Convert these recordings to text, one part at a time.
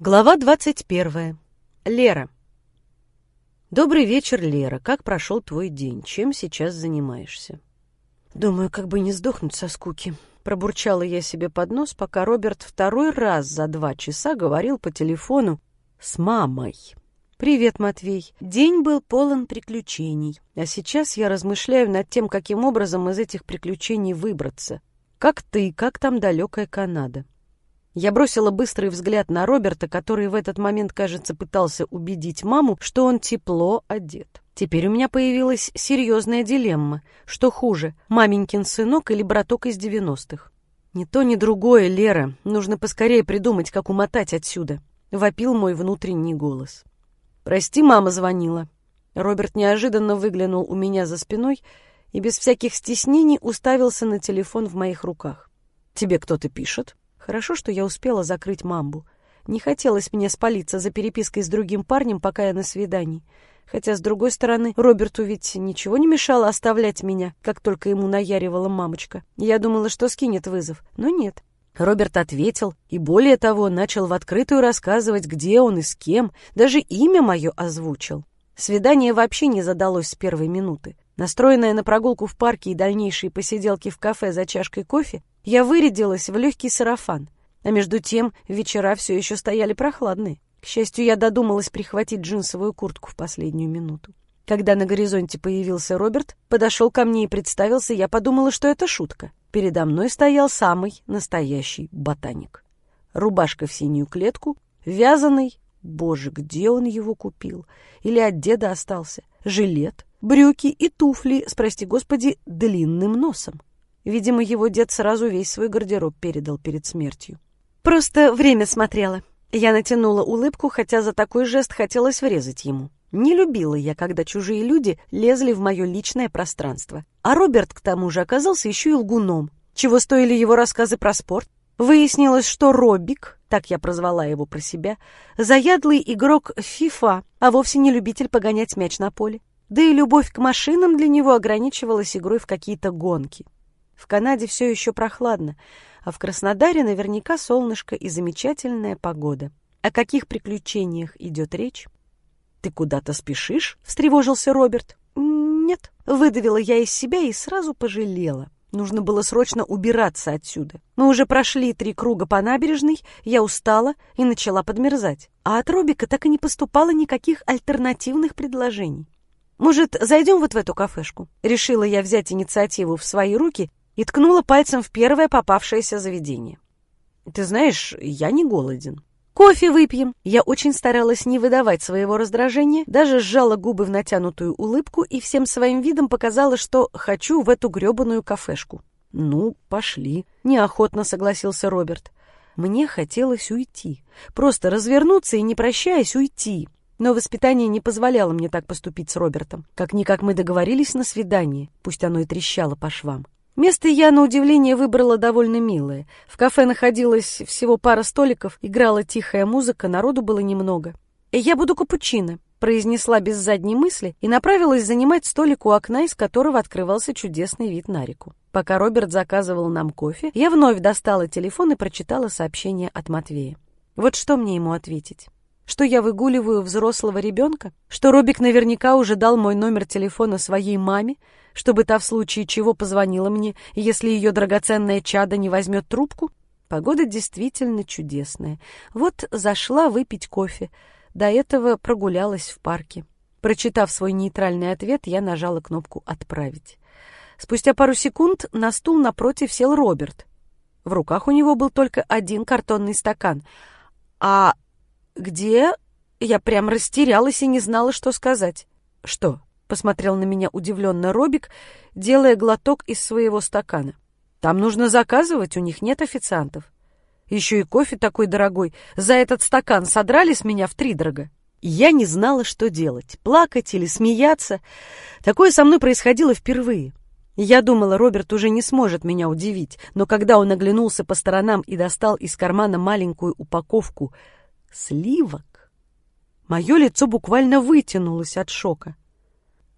Глава двадцать первая. Лера. Добрый вечер, Лера. Как прошел твой день? Чем сейчас занимаешься? Думаю, как бы не сдохнуть со скуки. Пробурчала я себе под нос, пока Роберт второй раз за два часа говорил по телефону с мамой. «Привет, Матвей. День был полон приключений, а сейчас я размышляю над тем, каким образом из этих приключений выбраться. Как ты, как там далекая Канада?» Я бросила быстрый взгляд на Роберта, который в этот момент, кажется, пытался убедить маму, что он тепло одет. Теперь у меня появилась серьезная дилемма. Что хуже, маменькин сынок или браток из девяностых? Ни то, ни другое, Лера. Нужно поскорее придумать, как умотать отсюда. Вопил мой внутренний голос. «Прости, мама звонила». Роберт неожиданно выглянул у меня за спиной и без всяких стеснений уставился на телефон в моих руках. «Тебе кто-то пишет?» Хорошо, что я успела закрыть мамбу. Не хотелось мне спалиться за перепиской с другим парнем, пока я на свидании. Хотя, с другой стороны, Роберту ведь ничего не мешало оставлять меня, как только ему наяривала мамочка. Я думала, что скинет вызов, но нет. Роберт ответил и, более того, начал в открытую рассказывать, где он и с кем, даже имя мое озвучил. Свидание вообще не задалось с первой минуты. Настроенная на прогулку в парке и дальнейшие посиделки в кафе за чашкой кофе, я вырядилась в легкий сарафан, а между тем вечера все еще стояли прохладные. К счастью, я додумалась прихватить джинсовую куртку в последнюю минуту. Когда на горизонте появился Роберт, подошел ко мне и представился, я подумала, что это шутка. Передо мной стоял самый настоящий ботаник. Рубашка в синюю клетку, вязаный, боже, где он его купил? Или от деда остался? Жилет, брюки и туфли с, прости господи, длинным носом. Видимо, его дед сразу весь свой гардероб передал перед смертью. Просто время смотрела. Я натянула улыбку, хотя за такой жест хотелось врезать ему. Не любила я, когда чужие люди лезли в мое личное пространство. А Роберт, к тому же, оказался еще и лгуном. Чего стоили его рассказы про спорт? Выяснилось, что Робик, так я прозвала его про себя, заядлый игрок ФИФА, а вовсе не любитель погонять мяч на поле. Да и любовь к машинам для него ограничивалась игрой в какие-то гонки. В Канаде все еще прохладно, а в Краснодаре наверняка солнышко и замечательная погода. О каких приключениях идет речь? «Ты куда-то спешишь?» — встревожился Роберт. «Нет», — выдавила я из себя и сразу пожалела. Нужно было срочно убираться отсюда. Мы уже прошли три круга по набережной, я устала и начала подмерзать. А от Робика так и не поступало никаких альтернативных предложений. «Может, зайдем вот в эту кафешку?» Решила я взять инициативу в свои руки и ткнула пальцем в первое попавшееся заведение. «Ты знаешь, я не голоден». «Кофе выпьем!» Я очень старалась не выдавать своего раздражения, даже сжала губы в натянутую улыбку и всем своим видом показала, что хочу в эту грёбаную кафешку. «Ну, пошли», — неохотно согласился Роберт. Мне хотелось уйти, просто развернуться и, не прощаясь, уйти. Но воспитание не позволяло мне так поступить с Робертом. Как-никак мы договорились на свидание, пусть оно и трещало по швам. Место я, на удивление, выбрала довольно милое. В кафе находилось всего пара столиков, играла тихая музыка, народу было немного. «Я буду капучино», — произнесла без задней мысли и направилась занимать столик у окна, из которого открывался чудесный вид на реку. Пока Роберт заказывал нам кофе, я вновь достала телефон и прочитала сообщение от Матвея. Вот что мне ему ответить? Что я выгуливаю взрослого ребенка? Что Робик наверняка уже дал мой номер телефона своей маме, чтобы та в случае чего позвонила мне, если ее драгоценное чадо не возьмет трубку? Погода действительно чудесная. Вот зашла выпить кофе. До этого прогулялась в парке. Прочитав свой нейтральный ответ, я нажала кнопку «Отправить». Спустя пару секунд на стул напротив сел Роберт. В руках у него был только один картонный стакан. «А где?» Я прям растерялась и не знала, что сказать. «Что?» — посмотрел на меня удивленно Робик, делая глоток из своего стакана. «Там нужно заказывать, у них нет официантов. Еще и кофе такой дорогой. За этот стакан содрали с меня втридорога». Я не знала, что делать, плакать или смеяться. Такое со мной происходило впервые. Я думала, Роберт уже не сможет меня удивить, но когда он оглянулся по сторонам и достал из кармана маленькую упаковку сливок, мое лицо буквально вытянулось от шока.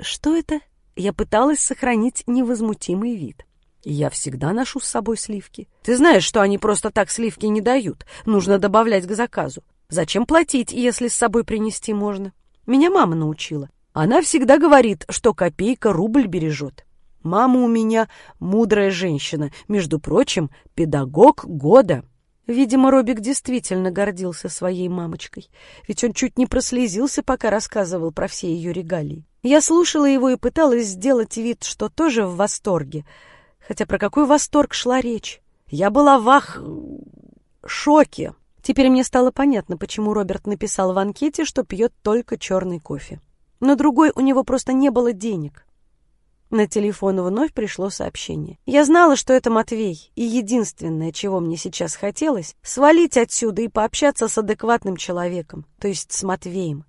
Что это? Я пыталась сохранить невозмутимый вид. Я всегда ношу с собой сливки. Ты знаешь, что они просто так сливки не дают. Нужно добавлять к заказу. Зачем платить, если с собой принести можно? Меня мама научила. Она всегда говорит, что копейка рубль бережет. Мама у меня мудрая женщина, между прочим, педагог года. Видимо, Робик действительно гордился своей мамочкой, ведь он чуть не прослезился, пока рассказывал про все ее регалии. Я слушала его и пыталась сделать вид, что тоже в восторге. Хотя про какой восторг шла речь? Я была в ах... шоке. Теперь мне стало понятно, почему Роберт написал в анкете, что пьет только черный кофе. На другой у него просто не было денег. На телефон вновь пришло сообщение. Я знала, что это Матвей, и единственное, чего мне сейчас хотелось, свалить отсюда и пообщаться с адекватным человеком, то есть с Матвеем.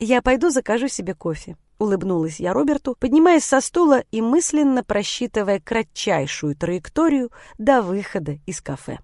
Я пойду закажу себе кофе. Улыбнулась я Роберту, поднимаясь со стула и мысленно просчитывая кратчайшую траекторию до выхода из кафе.